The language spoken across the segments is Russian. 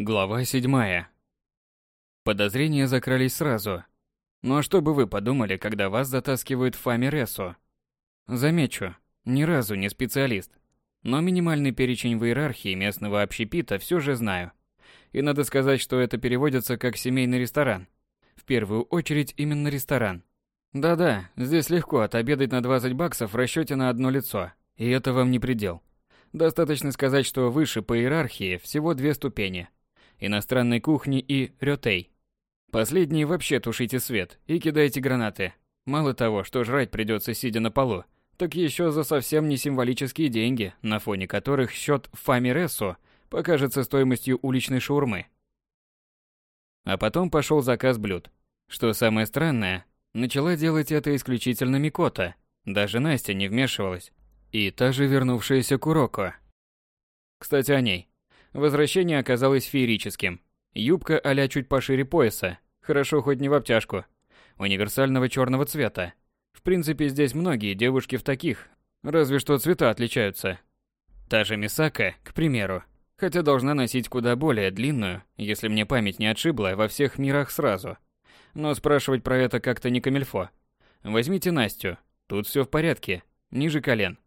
Глава седьмая. Подозрения закрались сразу. Ну а что бы вы подумали, когда вас затаскивают в Фами Замечу, ни разу не специалист. Но минимальный перечень в иерархии местного общепита все же знаю. И надо сказать, что это переводится как семейный ресторан. В первую очередь именно ресторан. Да-да, здесь легко отобедать на 20 баксов в расчете на одно лицо. И это вам не предел. Достаточно сказать, что выше по иерархии всего две ступени – иностранной кухни и рётей. Последние вообще тушите свет и кидайте гранаты. Мало того, что жрать придется сидя на полу, так еще за совсем не символические деньги, на фоне которых счет Фамиресо покажется стоимостью уличной шаурмы. А потом пошел заказ блюд. Что самое странное, начала делать это исключительно Микота. Даже Настя не вмешивалась. И та же вернувшаяся Куроко. Кстати, о ней. Возвращение оказалось феерическим. Юбка а чуть пошире пояса, хорошо хоть не в обтяжку, универсального черного цвета. В принципе, здесь многие девушки в таких, разве что цвета отличаются. Та же Мисака, к примеру, хотя должна носить куда более длинную, если мне память не отшибла, во всех мирах сразу. Но спрашивать про это как-то не камельфо. Возьмите Настю, тут все в порядке, ниже колен.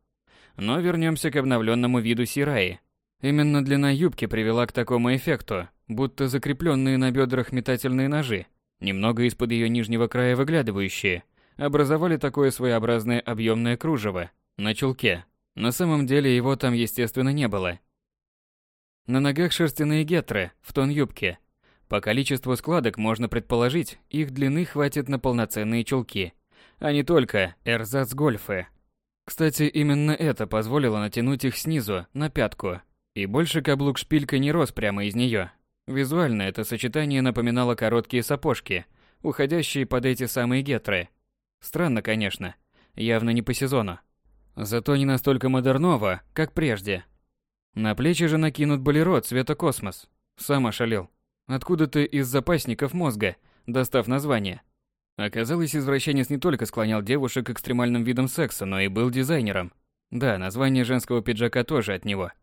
Но вернемся к обновленному виду Сираи, Именно длина юбки привела к такому эффекту, будто закрепленные на бедрах метательные ножи, немного из-под ее нижнего края выглядывающие, образовали такое своеобразное объемное кружево на чулке. На самом деле его там, естественно, не было. На ногах шерстяные гетры в тон юбки. По количеству складок можно предположить, их длины хватит на полноценные чулки, а не только эрзац-гольфы. Кстати, именно это позволило натянуть их снизу, на пятку, и больше каблук шпилька не рос прямо из нее. Визуально это сочетание напоминало короткие сапожки, уходящие под эти самые гетры. Странно, конечно, явно не по сезону. Зато не настолько модерново, как прежде. На плечи же накинут болеро цвета космос. Сам ошалел. Откуда-то из запасников мозга, достав название. Оказалось, извращенец не только склонял девушек к экстремальным видам секса, но и был дизайнером. Да, название женского пиджака тоже от него –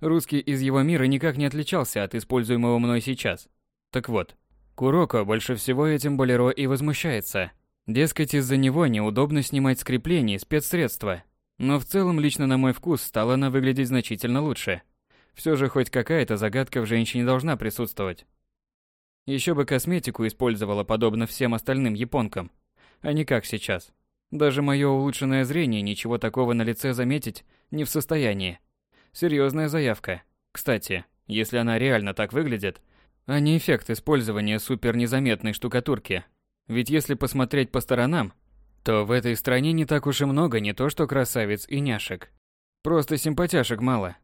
Русский из его мира никак не отличался от используемого мной сейчас. Так вот, Куроко больше всего этим болеро и возмущается. Дескать, из-за него неудобно снимать с креплений спецсредства. Но в целом, лично на мой вкус, стала она выглядеть значительно лучше. Все же хоть какая-то загадка в женщине должна присутствовать. Еще бы косметику использовала подобно всем остальным японкам, а не как сейчас. Даже мое улучшенное зрение ничего такого на лице заметить не в состоянии. Серьезная заявка. Кстати, если она реально так выглядит, а не эффект использования супер незаметной штукатурки. Ведь если посмотреть по сторонам, то в этой стране не так уж и много не то что красавиц и няшек. Просто симпатяшек мало.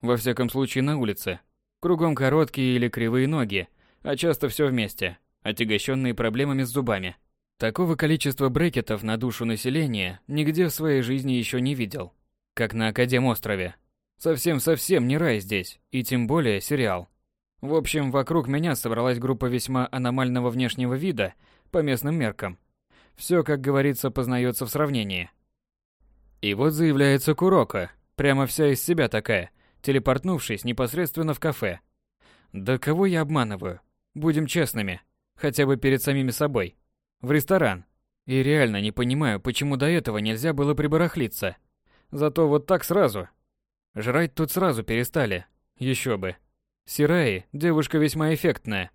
Во всяком случае на улице. Кругом короткие или кривые ноги, а часто все вместе, отягощенные проблемами с зубами. Такого количества брекетов на душу населения нигде в своей жизни еще не видел. Как на Академ-острове. Совсем-совсем не рай здесь, и тем более сериал. В общем, вокруг меня собралась группа весьма аномального внешнего вида по местным меркам. Все, как говорится, познается в сравнении. И вот заявляется Курока, прямо вся из себя такая, телепортнувшись непосредственно в кафе. Да кого я обманываю? Будем честными, хотя бы перед самими собой. В ресторан. И реально не понимаю, почему до этого нельзя было прибарахлиться. Зато вот так сразу, Жрать тут сразу перестали. Еще бы. Сираи – девушка весьма эффектная.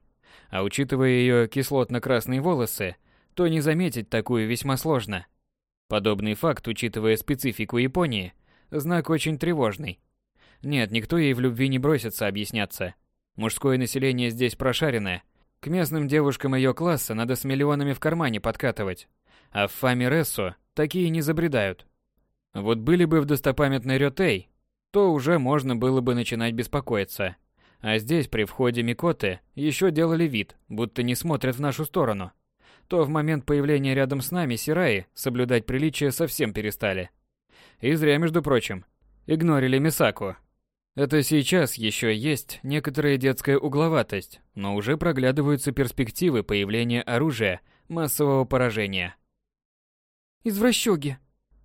А учитывая ее кислотно-красные волосы, то не заметить такую весьма сложно. Подобный факт, учитывая специфику Японии, знак очень тревожный. Нет, никто ей в любви не бросится объясняться. Мужское население здесь прошаренное. К местным девушкам ее класса надо с миллионами в кармане подкатывать. А в Фами Рессо такие не забредают. Вот были бы в достопамятной Рётей, то уже можно было бы начинать беспокоиться. А здесь при входе Микоты еще делали вид, будто не смотрят в нашу сторону. То в момент появления рядом с нами Сираи соблюдать приличие совсем перестали. И зря, между прочим, игнорили Мисаку. Это сейчас еще есть некоторая детская угловатость, но уже проглядываются перспективы появления оружия массового поражения. «Извращуги!»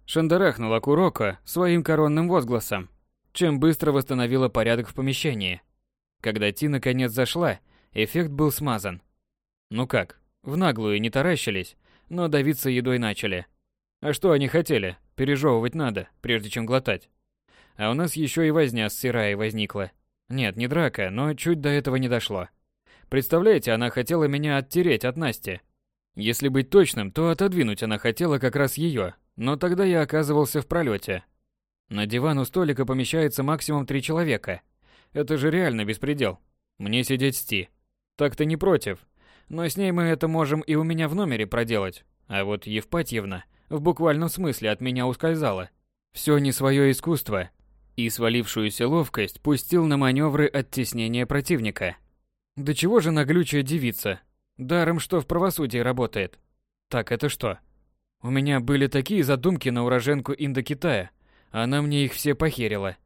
Шандарахнула Куроко своим коронным возгласом чем быстро восстановила порядок в помещении. Когда Ти наконец зашла, эффект был смазан. Ну как, в наглую не таращились, но давиться едой начали. А что они хотели? Пережевывать надо, прежде чем глотать. А у нас еще и возня с Сираей возникла. Нет, не драка, но чуть до этого не дошло. Представляете, она хотела меня оттереть от Насти. Если быть точным, то отодвинуть она хотела как раз ее, но тогда я оказывался в пролете. На диван у столика помещается максимум три человека. Это же реально беспредел. Мне сидеть с Ти. Так-то не против. Но с ней мы это можем и у меня в номере проделать. А вот Евпатьевна в буквальном смысле от меня ускользала. Все не свое искусство. И свалившуюся ловкость пустил на маневры оттеснения противника. Да чего же наглючая девица? Даром, что в правосудии работает. Так это что? У меня были такие задумки на уроженку Индокитая, она мне их все похерила.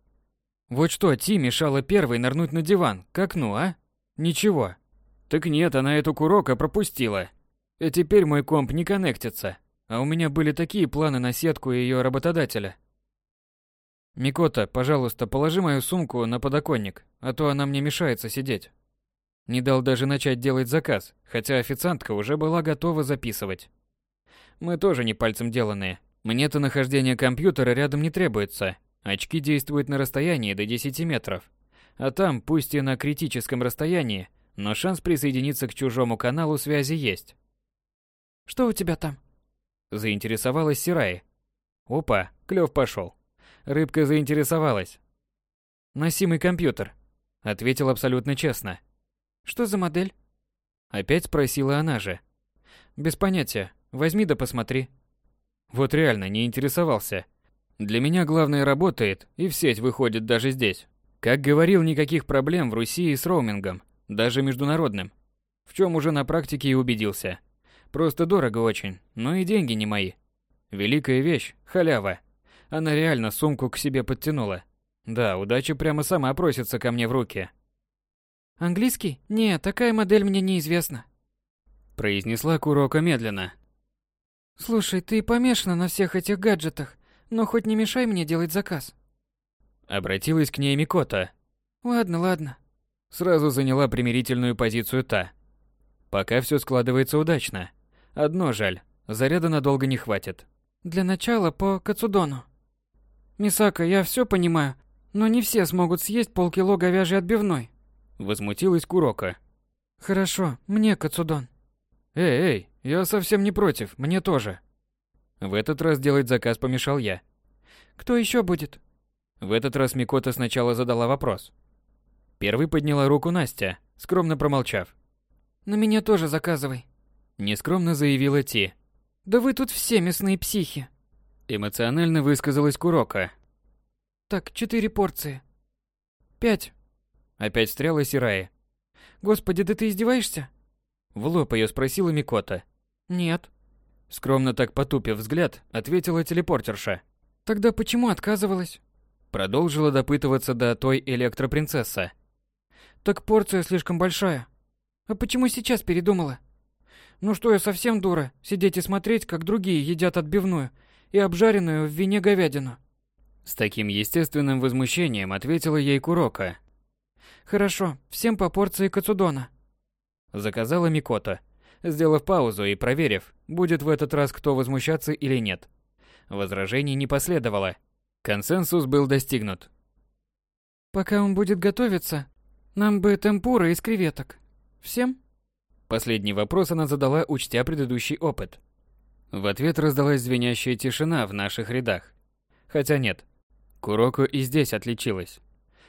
Вот что Ти мешала первой нырнуть на диван, к окну, а? Ничего. Так нет, она эту курока пропустила. И теперь мой комп не коннектится. А у меня были такие планы на сетку ее работодателя. Микота, пожалуйста, положи мою сумку на подоконник, а то она мне мешается сидеть. Не дал даже начать делать заказ, хотя официантка уже была готова записывать. Мы тоже не пальцем деланные. Мне-то нахождение компьютера рядом не требуется. Очки действуют на расстоянии до 10 метров. А там, пусть и на критическом расстоянии, но шанс присоединиться к чужому каналу связи есть. «Что у тебя там?» Заинтересовалась Сирай. Опа, клёв пошел. Рыбка заинтересовалась. «Носимый компьютер», — ответил абсолютно честно. «Что за модель?» Опять спросила она же. «Без понятия. Возьми да посмотри». Вот реально не интересовался. Для меня главное работает, и в сеть выходит даже здесь. Как говорил, никаких проблем в Руси с роумингом, даже международным. В чем уже на практике и убедился. Просто дорого очень, но и деньги не мои. Великая вещь – халява. Она реально сумку к себе подтянула. Да, удача прямо сама просится ко мне в руки. «Английский? Нет, такая модель мне неизвестна», – произнесла Курока медленно. «Слушай, ты помешана на всех этих гаджетах, но хоть не мешай мне делать заказ». Обратилась к ней Микота. «Ладно, ладно». Сразу заняла примирительную позицию та. Пока все складывается удачно. Одно жаль, заряда надолго не хватит. Для начала по Кацудону. Мисака, я все понимаю, но не все смогут съесть полкило говяжьей отбивной. Возмутилась Курока. Хорошо, мне Кацудон. Эй, эй, я совсем не против, мне тоже. В этот раз делать заказ помешал я. Кто еще будет? В этот раз Микота сначала задала вопрос. Первый подняла руку Настя, скромно промолчав. На меня тоже заказывай. Нескромно заявила Ти. Да вы тут все мясные психи. Эмоционально высказалась Курока. Так, четыре порции. Пять. Опять встряла Сирая. Господи, да ты издеваешься? В лоб ее спросила Микота. Нет. Скромно так потупив взгляд, ответила телепортерша. Тогда почему отказывалась? Продолжила допытываться до той электропринцесса. Так порция слишком большая. А почему сейчас передумала? Ну что я совсем дура, сидеть и смотреть, как другие едят отбивную и обжаренную в вине говядину. С таким естественным возмущением ответила ей Курока. Хорошо, всем по порции кацудона. Заказала Микота, сделав паузу и проверив, будет в этот раз кто возмущаться или нет. Возражений не последовало. Консенсус был достигнут. Пока он будет готовиться, нам бы темпура из креветок. Всем? Последний вопрос она задала, учтя предыдущий опыт. В ответ раздалась звенящая тишина в наших рядах. Хотя нет, Куроко и здесь отличилась.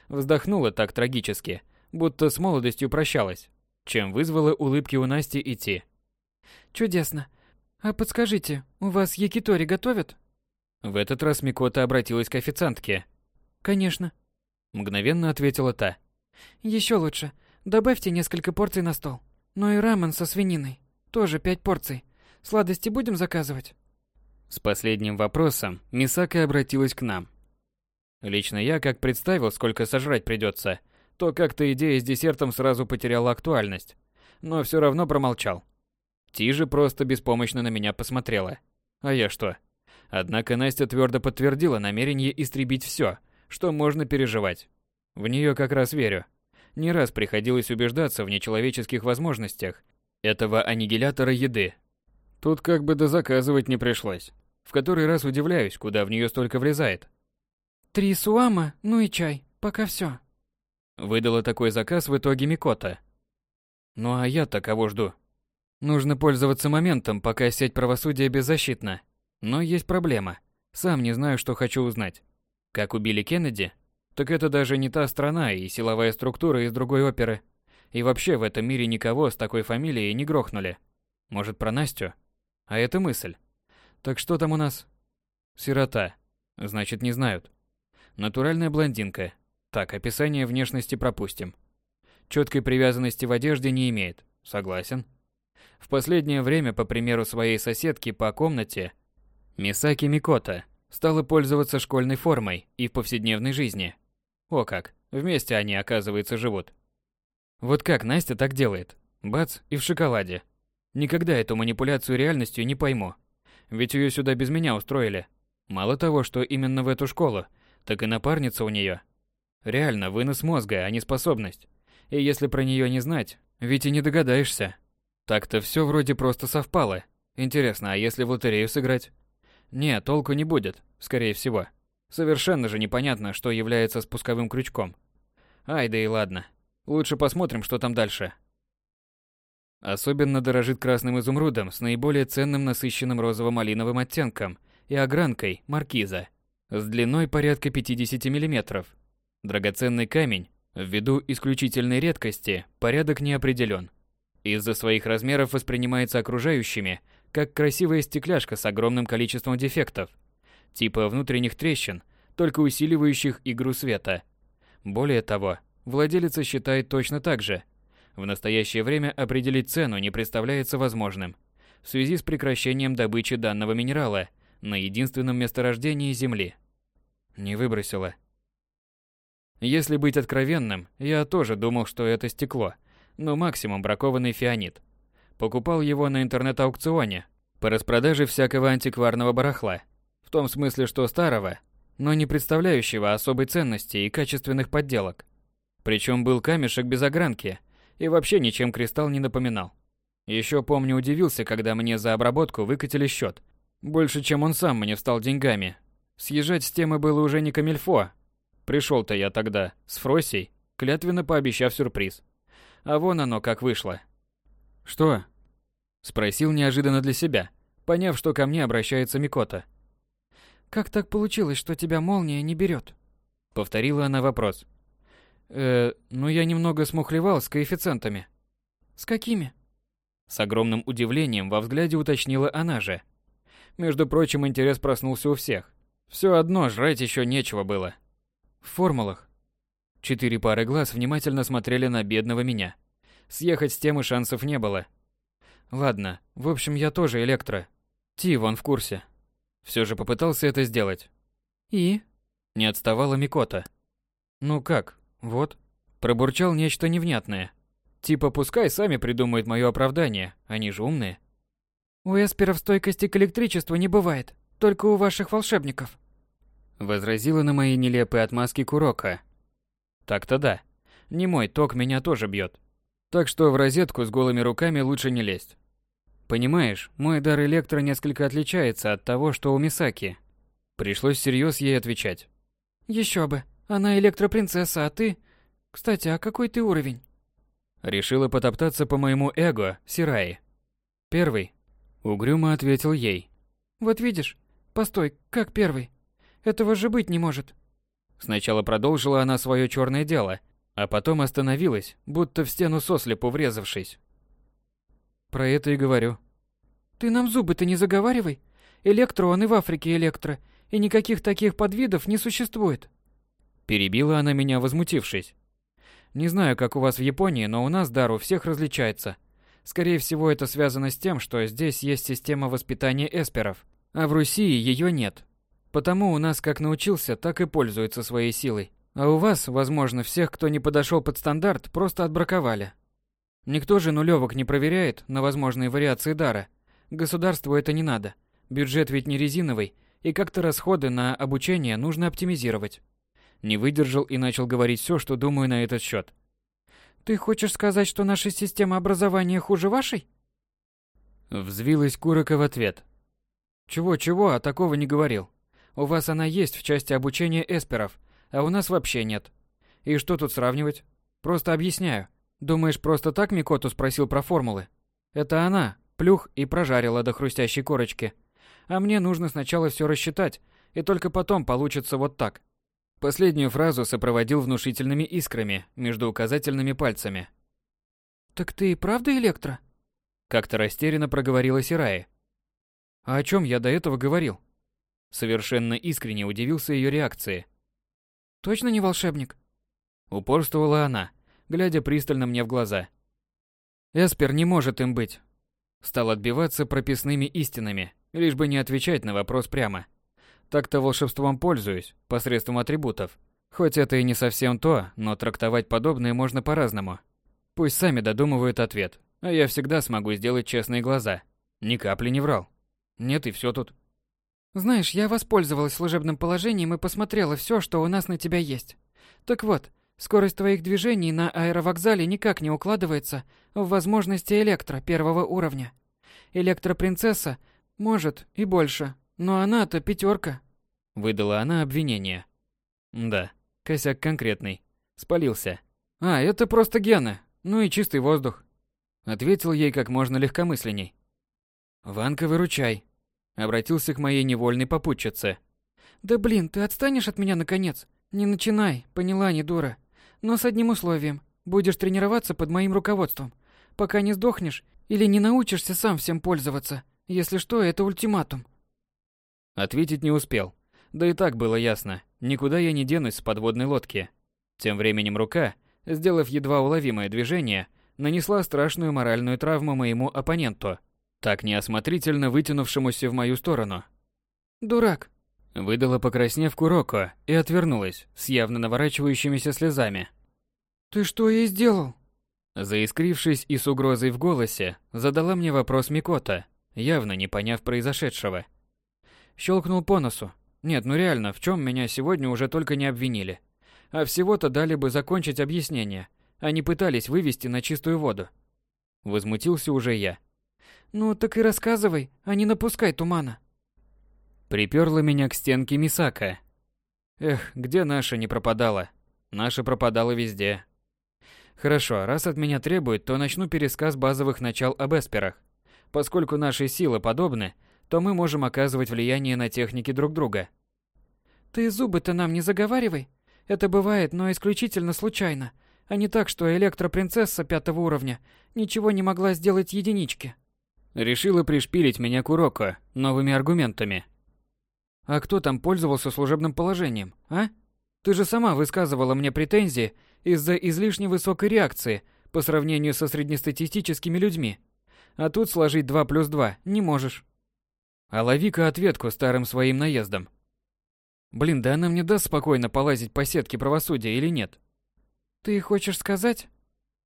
Вздохнула так трагически, будто с молодостью прощалась, чем вызвала улыбки у Насти идти. «Чудесно. А подскажите, у вас якитори готовят?» В этот раз Микота обратилась к официантке. «Конечно», — мгновенно ответила та. «Еще лучше. Добавьте несколько порций на стол. Ну и рамен со свининой. Тоже пять порций. Сладости будем заказывать? С последним вопросом Мисака обратилась к нам. Лично я, как представил, сколько сожрать придется, то как-то идея с десертом сразу потеряла актуальность. Но все равно промолчал. Ти же просто беспомощно на меня посмотрела. А я что? Однако Настя твердо подтвердила намерение истребить все, что можно переживать. В нее как раз верю. Не раз приходилось убеждаться в нечеловеческих возможностях этого аннигилятора еды. Тут как бы дозаказывать не пришлось. В который раз удивляюсь, куда в нее столько влезает. Три суама, ну и чай. Пока все. Выдала такой заказ в итоге Микота. Ну а я-то кого жду? Нужно пользоваться моментом, пока сеть правосудия беззащитна. Но есть проблема. Сам не знаю, что хочу узнать. Как убили Кеннеди? Так это даже не та страна и силовая структура из другой оперы. И вообще в этом мире никого с такой фамилией не грохнули. Может, про Настю? А это мысль. Так что там у нас? Сирота. Значит, не знают. Натуральная блондинка. Так, описание внешности пропустим. Четкой привязанности в одежде не имеет. Согласен. В последнее время, по примеру своей соседки по комнате, Мисаки Микота, стала пользоваться школьной формой и в повседневной жизни. О как, вместе они, оказывается, живут. Вот как Настя так делает? Бац, и в шоколаде. Никогда эту манипуляцию реальностью не пойму. Ведь ее сюда без меня устроили. Мало того, что именно в эту школу, так и напарница у нее. Реально, вынос мозга, а не способность. И если про нее не знать, ведь и не догадаешься. Так-то все вроде просто совпало. Интересно, а если в лотерею сыграть? Не, толку не будет, скорее всего. Совершенно же непонятно, что является спусковым крючком. Ай, да и ладно. Лучше посмотрим, что там дальше. Особенно дорожит красным изумрудом с наиболее ценным насыщенным розово-малиновым оттенком и огранкой маркиза с длиной порядка 50 мм. Драгоценный камень, ввиду исключительной редкости, порядок не определен. Из-за своих размеров воспринимается окружающими как красивая стекляшка с огромным количеством дефектов, типа внутренних трещин, только усиливающих игру света. Более того, владелица считает точно так же. В настоящее время определить цену не представляется возможным в связи с прекращением добычи данного минерала на единственном месторождении Земли. Не выбросила. Если быть откровенным, я тоже думал, что это стекло, но максимум бракованный фианит. Покупал его на интернет-аукционе по распродаже всякого антикварного барахла. В том смысле, что старого, но не представляющего особой ценности и качественных подделок. Причем был камешек без огранки и вообще ничем кристалл не напоминал. Еще помню, удивился, когда мне за обработку выкатили счет. Больше, чем он сам мне встал деньгами. Съезжать с темы было уже не камильфо. Пришел-то я тогда с Фросей, клятвенно пообещав сюрприз. А вон оно как вышло. «Что?» Спросил неожиданно для себя, поняв, что ко мне обращается Микота. «Как так получилось, что тебя молния не берет?» Повторила она вопрос. «Э, ну я немного смухлевал с коэффициентами». «С какими?» С огромным удивлением во взгляде уточнила она же. Между прочим, интерес проснулся у всех. Все одно жрать еще нечего было. В формулах. Четыре пары глаз внимательно смотрели на бедного меня. Съехать с темы шансов не было. Ладно, в общем, я тоже электро. Ти вон в курсе. Все же попытался это сделать. И? Не отставала Микота. Ну как, вот. Пробурчал нечто невнятное. Типа пускай сами придумают мое оправдание, они же умные. У эсперов стойкости к электричеству не бывает, только у ваших волшебников. Возразила на мои нелепые отмазки Курока. Так-то да. Не мой ток меня тоже бьет. Так что в розетку с голыми руками лучше не лезть. Понимаешь, мой дар электро несколько отличается от того, что у Мисаки. Пришлось всерьез ей отвечать. Еще бы. Она электропринцесса, а ты... Кстати, а какой ты уровень? Решила потоптаться по моему эго, Сираи. Первый. Угрюмо ответил ей. Вот видишь. Постой, как первый? Этого же быть не может. Сначала продолжила она свое черное дело, а потом остановилась, будто в стену сослепу врезавшись. Про это и говорю. Ты нам зубы-то не заговаривай. Электро он и в Африке электро, и никаких таких подвидов не существует. Перебила она меня, возмутившись. Не знаю, как у вас в Японии, но у нас дар у всех различается. Скорее всего, это связано с тем, что здесь есть система воспитания эсперов, а в Руси ее нет. Потому у нас как научился, так и пользуется своей силой. А у вас, возможно, всех, кто не подошел под стандарт, просто отбраковали. Никто же нулевок не проверяет на возможные вариации дара. Государству это не надо. Бюджет ведь не резиновый, и как-то расходы на обучение нужно оптимизировать. Не выдержал и начал говорить все, что думаю на этот счет. Ты хочешь сказать, что наша система образования хуже вашей? Взвилась Курока в ответ. Чего-чего, а такого не говорил. У вас она есть в части обучения эсперов, а у нас вообще нет. И что тут сравнивать? Просто объясняю. Думаешь, просто так Микоту спросил про формулы? Это она, плюх и прожарила до хрустящей корочки. А мне нужно сначала все рассчитать, и только потом получится вот так. Последнюю фразу сопроводил внушительными искрами между указательными пальцами. «Так ты и правда электро?» Как-то растерянно проговорила Сирая. «А о чем я до этого говорил?» Совершенно искренне удивился ее реакции. «Точно не волшебник?» Упорствовала она, глядя пристально мне в глаза. «Эспер не может им быть». Стал отбиваться прописными истинами, лишь бы не отвечать на вопрос прямо. Так-то волшебством пользуюсь, посредством атрибутов. Хоть это и не совсем то, но трактовать подобное можно по-разному. Пусть сами додумывают ответ, а я всегда смогу сделать честные глаза. Ни капли не врал. Нет, и все тут. Знаешь, я воспользовалась служебным положением и посмотрела все, что у нас на тебя есть. Так вот, скорость твоих движений на аэровокзале никак не укладывается в возможности электро первого уровня. Электропринцесса может и больше, но она-то пятерка. Выдала она обвинение. Да, косяк конкретный. Спалился. А, это просто гены. Ну и чистый воздух. Ответил ей как можно легкомысленней. Ванка, выручай. Обратился к моей невольной попутчице. Да блин, ты отстанешь от меня наконец? Не начинай, поняла, не дура. Но с одним условием. Будешь тренироваться под моим руководством. Пока не сдохнешь или не научишься сам всем пользоваться. Если что, это ультиматум. Ответить не успел. Да и так было ясно, никуда я не денусь с подводной лодки. Тем временем рука, сделав едва уловимое движение, нанесла страшную моральную травму моему оппоненту, так неосмотрительно вытянувшемуся в мою сторону. «Дурак!» Выдала покраснев Куроко и отвернулась с явно наворачивающимися слезами. «Ты что ей сделал?» Заискрившись и с угрозой в голосе, задала мне вопрос Микота, явно не поняв произошедшего. Щелкнул по носу. Нет, ну реально, в чем меня сегодня уже только не обвинили. А всего-то дали бы закончить объяснение, а не пытались вывести на чистую воду. Возмутился уже я. Ну так и рассказывай, а не напускай тумана. Приперла меня к стенке Мисака. Эх, где наша не пропадала? Наша пропадала везде. Хорошо, раз от меня требуют, то начну пересказ базовых начал об эсперах. Поскольку наши силы подобны, то мы можем оказывать влияние на техники друг друга. Ты зубы-то нам не заговаривай. Это бывает, но исключительно случайно, а не так, что электропринцесса пятого уровня ничего не могла сделать единичке. Решила пришпилить меня к уроку новыми аргументами. А кто там пользовался служебным положением, а? Ты же сама высказывала мне претензии из-за излишне высокой реакции по сравнению со среднестатистическими людьми. А тут сложить 2 плюс 2 не можешь. А лови-ка ответку старым своим наездом. Блин, да она мне даст спокойно полазить по сетке правосудия или нет? Ты хочешь сказать?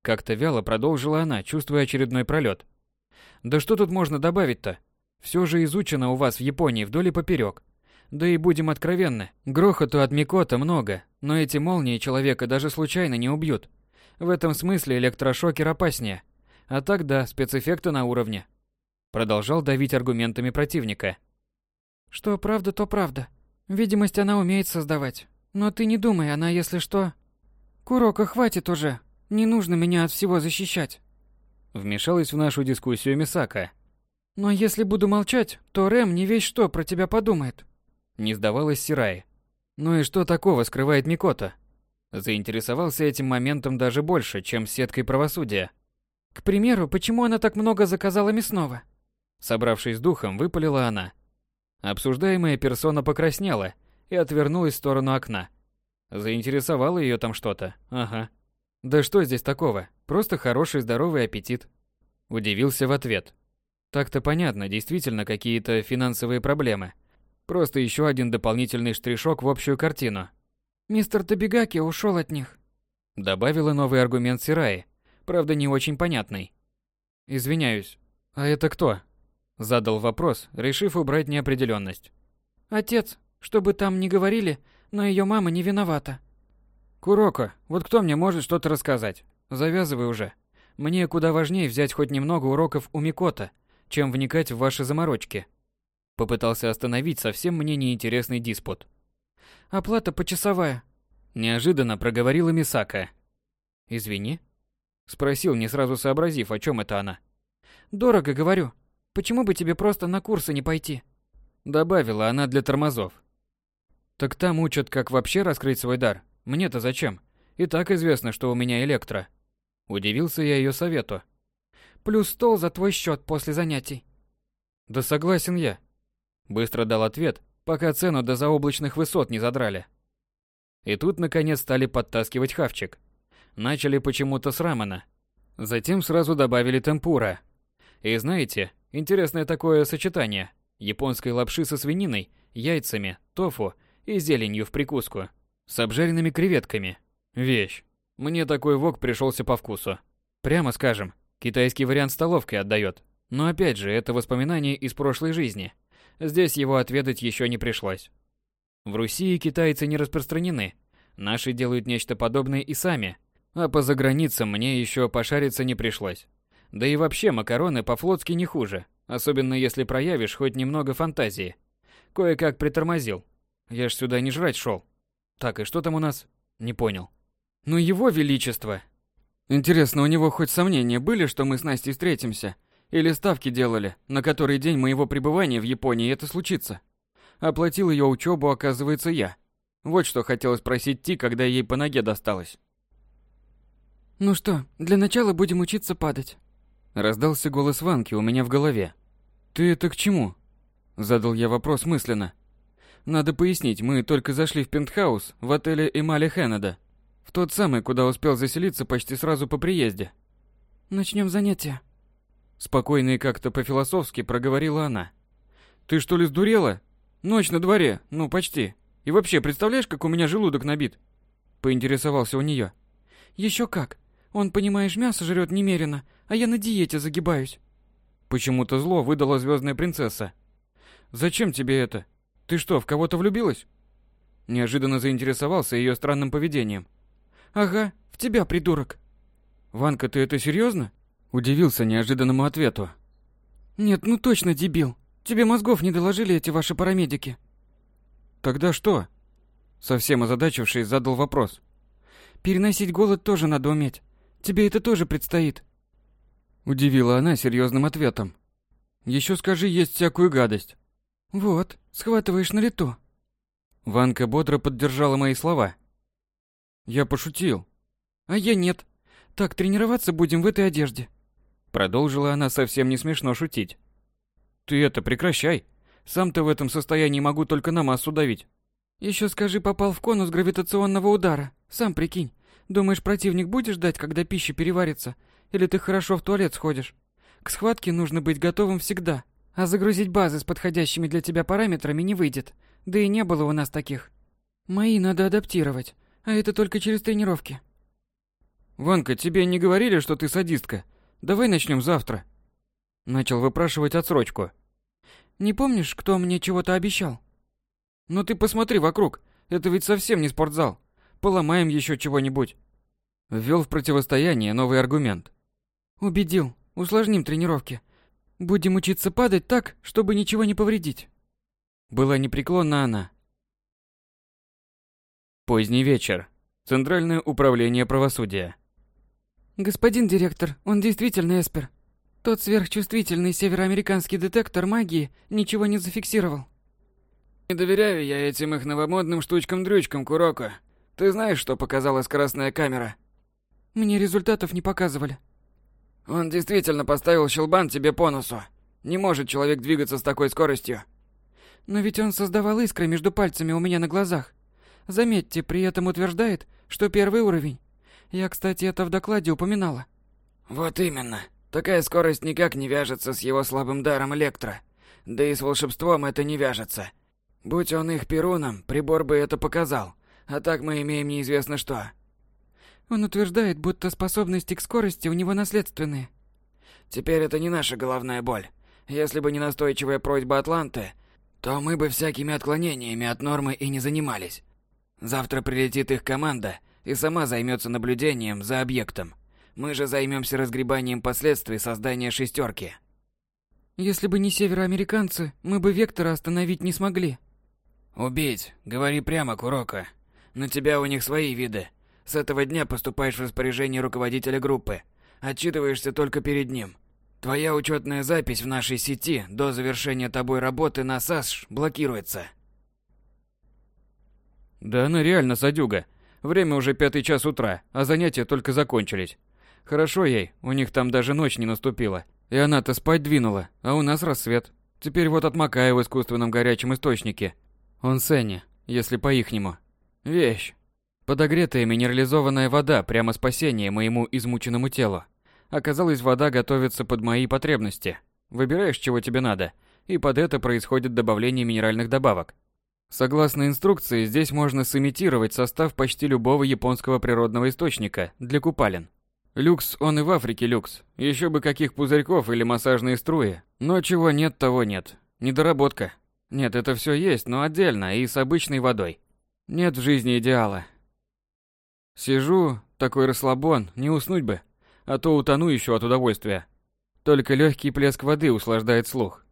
Как-то вяло продолжила она, чувствуя очередной пролет. Да что тут можно добавить-то? Все же изучено у вас в Японии вдоль и поперек. Да и будем откровенны, грохоту от Микота много, но эти молнии человека даже случайно не убьют. В этом смысле электрошокер опаснее. А так да, спецэффекты на уровне. Продолжал давить аргументами противника. Что правда, то правда. Видимость она умеет создавать. Но ты не думай, она, если что... Курока, хватит уже. Не нужно меня от всего защищать. Вмешалась в нашу дискуссию Мисака. Но если буду молчать, то Рэм не весь что про тебя подумает. Не сдавалась Сирай. Ну и что такого скрывает Микота? Заинтересовался этим моментом даже больше, чем сеткой правосудия. К примеру, почему она так много заказала мясного? Собравшись с духом, выпалила она. Обсуждаемая персона покраснела и отвернулась в сторону окна. Заинтересовало ее там что-то. Ага. Да что здесь такого? Просто хороший здоровый аппетит. Удивился в ответ. Так-то понятно, действительно какие-то финансовые проблемы. Просто еще один дополнительный штришок в общую картину. Мистер Табигаки ушел от них. Добавила новый аргумент Сираи, правда не очень понятный. Извиняюсь, а это кто? Задал вопрос, решив убрать неопределенность. Отец, чтобы там не говорили, но ее мама не виновата. Куроко, вот кто мне может что-то рассказать? Завязывай уже. Мне куда важнее взять хоть немного уроков у Микота, чем вникать в ваши заморочки. Попытался остановить совсем мне неинтересный диспут. Оплата почасовая. Неожиданно проговорила Мисака. Извини? Спросил, не сразу сообразив, о чем это она. Дорого, говорю. Почему бы тебе просто на курсы не пойти? Добавила она для тормозов. Так там учат, как вообще раскрыть свой дар. Мне-то зачем? И так известно, что у меня электро. Удивился я ее совету. Плюс стол за твой счет после занятий. Да согласен я. Быстро дал ответ, пока цену до заоблачных высот не задрали. И тут, наконец, стали подтаскивать хавчик. Начали почему-то с рамена. Затем сразу добавили темпура. И знаете, интересное такое сочетание. Японской лапши со свининой, яйцами, тофу и зеленью в прикуску. С обжаренными креветками. Вещь. Мне такой вок пришелся по вкусу. Прямо скажем, китайский вариант столовки отдает. Но опять же, это воспоминание из прошлой жизни. Здесь его отведать еще не пришлось. В Руси китайцы не распространены. Наши делают нечто подобное и сами. А по заграницам мне еще пошариться не пришлось. Да и вообще макароны по-флотски не хуже. Особенно если проявишь хоть немного фантазии. Кое-как притормозил. Я ж сюда не жрать шел. Так, и что там у нас? Не понял. Ну его величество. Интересно, у него хоть сомнения были, что мы с Настей встретимся? Или ставки делали, на который день моего пребывания в Японии это случится. Оплатил ее учебу, оказывается, я. Вот что хотелось спросить Ти, когда ей по ноге досталось. «Ну что, для начала будем учиться падать». Раздался голос Ванки у меня в голове. «Ты это к чему?» Задал я вопрос мысленно. Надо пояснить, мы только зашли в пентхаус в отеле Эмали Хеннеда. В тот самый, куда успел заселиться почти сразу по приезде. Начнем занятия. Спокойно и как-то по-философски проговорила она. «Ты что ли сдурела? Ночь на дворе, ну почти. И вообще, представляешь, как у меня желудок набит?» Поинтересовался у нее. Еще как. Он, понимаешь, мясо жрет немерено, а я на диете загибаюсь. Почему-то зло выдала звездная принцесса. «Зачем тебе это? Ты что, в кого-то влюбилась?» Неожиданно заинтересовался ее странным поведением. «Ага, в тебя, придурок». «Ванка, ты это серьезно? Удивился неожиданному ответу. Нет, ну точно дебил. Тебе мозгов не доложили эти ваши парамедики. Тогда что? Совсем озадачившись, задал вопрос. Переносить голод тоже надо уметь. Тебе это тоже предстоит. Удивила она серьезным ответом. Еще скажи, есть всякую гадость. Вот, схватываешь на лету. Ванка бодро поддержала мои слова. Я пошутил. А я нет. Так, тренироваться будем в этой одежде. Продолжила она совсем не смешно шутить. Ты это прекращай. Сам-то в этом состоянии могу только на массу давить. Еще скажи, попал в конус гравитационного удара. Сам прикинь. Думаешь, противник будет ждать, когда пища переварится? Или ты хорошо в туалет сходишь? К схватке нужно быть готовым всегда. А загрузить базы с подходящими для тебя параметрами не выйдет. Да и не было у нас таких. Мои надо адаптировать. А это только через тренировки. Ванка, тебе не говорили, что ты садистка? Давай начнем завтра. Начал выпрашивать отсрочку. Не помнишь, кто мне чего-то обещал? Ну ты посмотри вокруг. Это ведь совсем не спортзал. Поломаем еще чего-нибудь. Ввел в противостояние новый аргумент. Убедил. Усложним тренировки. Будем учиться падать так, чтобы ничего не повредить. Была непреклонна она. Поздний вечер. Центральное управление правосудия. Господин директор, он действительно эспер. Тот сверхчувствительный североамериканский детектор магии ничего не зафиксировал. Не доверяю я этим их новомодным штучкам-дрючкам, Куроко. Ты знаешь, что показала скоростная камера? Мне результатов не показывали. Он действительно поставил щелбан тебе по носу. Не может человек двигаться с такой скоростью. Но ведь он создавал искры между пальцами у меня на глазах. Заметьте, при этом утверждает, что первый уровень. Я, кстати, это в докладе упоминала. Вот именно. Такая скорость никак не вяжется с его слабым даром электро. Да и с волшебством это не вяжется. Будь он их перуном, прибор бы это показал. А так мы имеем неизвестно что. Он утверждает, будто способности к скорости у него наследственные. Теперь это не наша головная боль. Если бы не настойчивая просьба Атланты, то мы бы всякими отклонениями от нормы и не занимались. Завтра прилетит их команда и сама займется наблюдением за объектом. Мы же займемся разгребанием последствий создания шестерки. Если бы не североамериканцы, мы бы Вектора остановить не смогли. Убить, говори прямо, Курока. На тебя у них свои виды. С этого дня поступаешь в распоряжение руководителя группы. Отчитываешься только перед ним. Твоя учетная запись в нашей сети до завершения тобой работы на САСШ блокируется. Да она реально садюга. Время уже пятый час утра, а занятия только закончились. Хорошо ей, у них там даже ночь не наступила. И она-то спать двинула, а у нас рассвет. Теперь вот отмокаю в искусственном горячем источнике. Он Сеня, если по-ихнему. Вещь. Подогретая минерализованная вода прямо спасение моему измученному телу. Оказалось, вода готовится под мои потребности. Выбираешь, чего тебе надо, и под это происходит добавление минеральных добавок. Согласно инструкции, здесь можно сымитировать состав почти любого японского природного источника для купалин. Люкс, он и в Африке люкс. Еще бы каких пузырьков или массажные струи. Но чего нет, того нет. Недоработка. Нет, это все есть, но отдельно и с обычной водой. Нет в жизни идеала. Сижу, такой расслабон, не уснуть бы, а то утону еще от удовольствия. Только легкий плеск воды услаждает слух.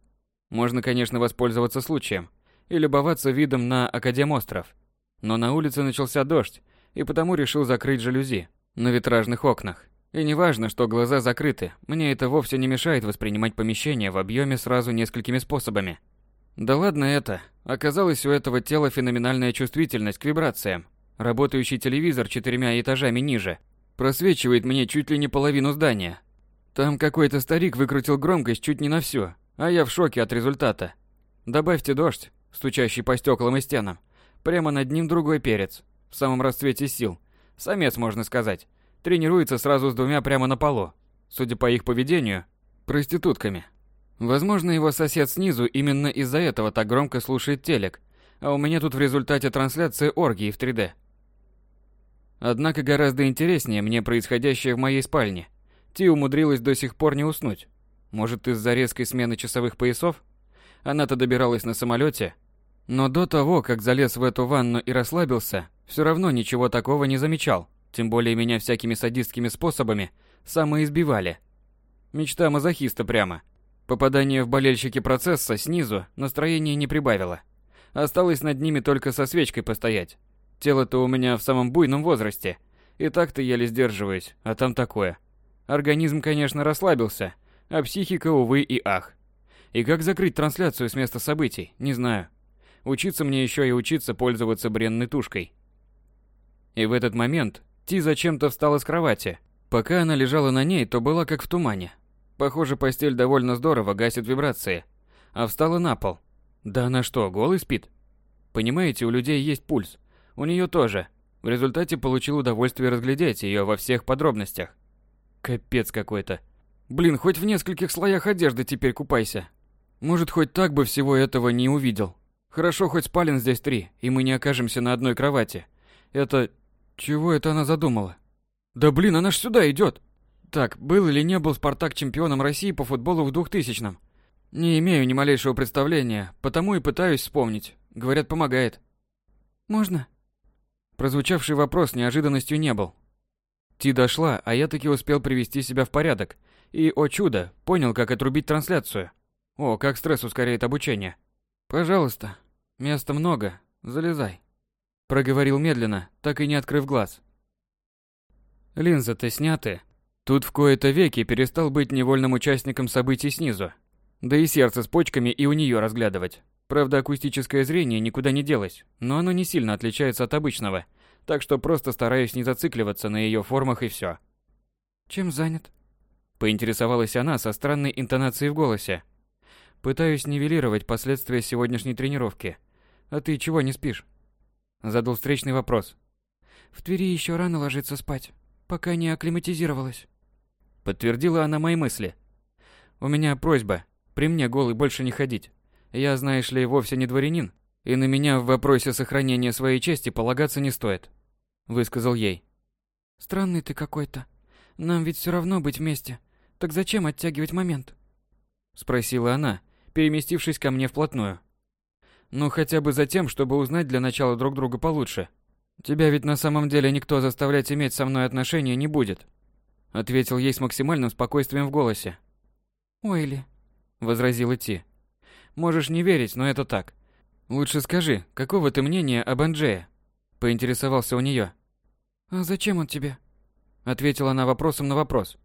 Можно, конечно, воспользоваться случаем и любоваться видом на Академостров. Но на улице начался дождь, и потому решил закрыть жалюзи на витражных окнах. И неважно, что глаза закрыты, мне это вовсе не мешает воспринимать помещение в объеме сразу несколькими способами. Да ладно это. Оказалось, у этого тела феноменальная чувствительность к вибрациям. Работающий телевизор четырьмя этажами ниже просвечивает мне чуть ли не половину здания. Там какой-то старик выкрутил громкость чуть не на всю, а я в шоке от результата. Добавьте дождь, стучащий по стеклам и стенам. Прямо над ним другой перец, в самом расцвете сил. Самец, можно сказать. Тренируется сразу с двумя прямо на полу. Судя по их поведению, проститутками. Возможно, его сосед снизу именно из-за этого так громко слушает телек, а у меня тут в результате трансляции оргии в 3D. Однако гораздо интереснее мне происходящее в моей спальне. Ти умудрилась до сих пор не уснуть. Может, из-за резкой смены часовых поясов? Она-то добиралась на самолете. Но до того, как залез в эту ванну и расслабился, все равно ничего такого не замечал. Тем более меня всякими садистскими способами самоизбивали. Мечта мазохиста прямо. Попадание в болельщики процесса снизу настроение не прибавило. Осталось над ними только со свечкой постоять. Тело-то у меня в самом буйном возрасте. И так-то еле сдерживаюсь, а там такое. Организм, конечно, расслабился, а психика, увы и ах. И как закрыть трансляцию с места событий, не знаю. Учиться мне еще и учиться пользоваться бренной тушкой. И в этот момент Ти зачем-то встала с кровати. Пока она лежала на ней, то была как в тумане. Похоже, постель довольно здорово гасит вибрации. А встала на пол. Да она что, голый спит? Понимаете, у людей есть пульс. У нее тоже. В результате получил удовольствие разглядеть ее во всех подробностях. Капец какой-то. Блин, хоть в нескольких слоях одежды теперь купайся. Может, хоть так бы всего этого не увидел. Хорошо, хоть спален здесь три, и мы не окажемся на одной кровати. Это чего это она задумала? Да блин, она ж сюда идет. Так, был или не был Спартак чемпионом России по футболу в 2000-м? Не имею ни малейшего представления, потому и пытаюсь вспомнить. Говорят, помогает. Можно? Прозвучавший вопрос неожиданностью не был. Ти дошла, а я таки успел привести себя в порядок. И, о чудо, понял, как отрубить трансляцию. О, как стресс ускоряет обучение. Пожалуйста, места много, залезай. Проговорил медленно, так и не открыв глаз. Линзы-то сняты. Тут в кои-то веки перестал быть невольным участником событий снизу. Да и сердце с почками и у нее разглядывать. Правда, акустическое зрение никуда не делось, но оно не сильно отличается от обычного, так что просто стараюсь не зацикливаться на ее формах и все. Чем занят? Поинтересовалась она со странной интонацией в голосе. Пытаюсь нивелировать последствия сегодняшней тренировки. А ты чего не спишь? Задал встречный вопрос. В Твери еще рано ложиться спать, пока не акклиматизировалась. Подтвердила она мои мысли. У меня просьба, при мне голый больше не ходить. Я, знаешь ли, вовсе не дворянин, и на меня в вопросе сохранения своей чести полагаться не стоит. Высказал ей. Странный ты какой-то. Нам ведь все равно быть вместе. Так зачем оттягивать момент? Спросила она, переместившись ко мне вплотную. Ну, хотя бы за тем, чтобы узнать для начала друг друга получше. Тебя ведь на самом деле никто заставлять иметь со мной отношения не будет. ответил ей с максимальным спокойствием в голосе. Ойли, возразила Ти. Можешь не верить, но это так. Лучше скажи, какого ты мнения об Анджее? поинтересовался у нее. А зачем он тебе? ответила она вопросом на вопрос.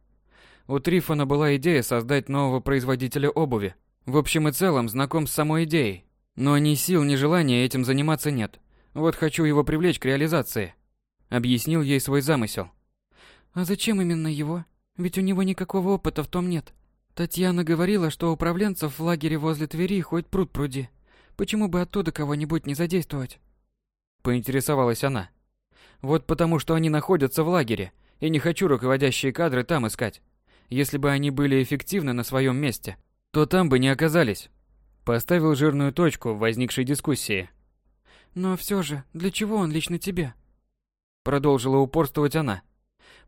У Трифона была идея создать нового производителя обуви. В общем и целом, знаком с самой идеей. Но ни сил, ни желания этим заниматься нет. Вот хочу его привлечь к реализации. Объяснил ей свой замысел. А зачем именно его? Ведь у него никакого опыта в том нет. Татьяна говорила, что управленцев в лагере возле Твери хоть пруд пруди. Почему бы оттуда кого-нибудь не задействовать? Поинтересовалась она. Вот потому, что они находятся в лагере, и не хочу руководящие кадры там искать. Если бы они были эффективны на своем месте, то там бы не оказались. Поставил жирную точку в возникшей дискуссии. Но все же, для чего он лично тебе? Продолжила упорствовать она.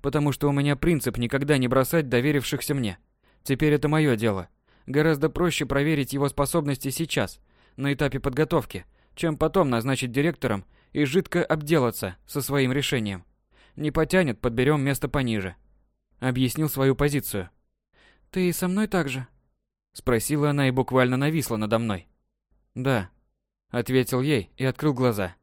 Потому что у меня принцип никогда не бросать доверившихся мне. Теперь это мое дело. Гораздо проще проверить его способности сейчас, на этапе подготовки, чем потом назначить директором и жидко обделаться со своим решением. Не потянет, подберем место пониже. Объяснил свою позицию. Ты и со мной так же? Спросила она и буквально нависла надо мной. Да, ответил ей и открыл глаза.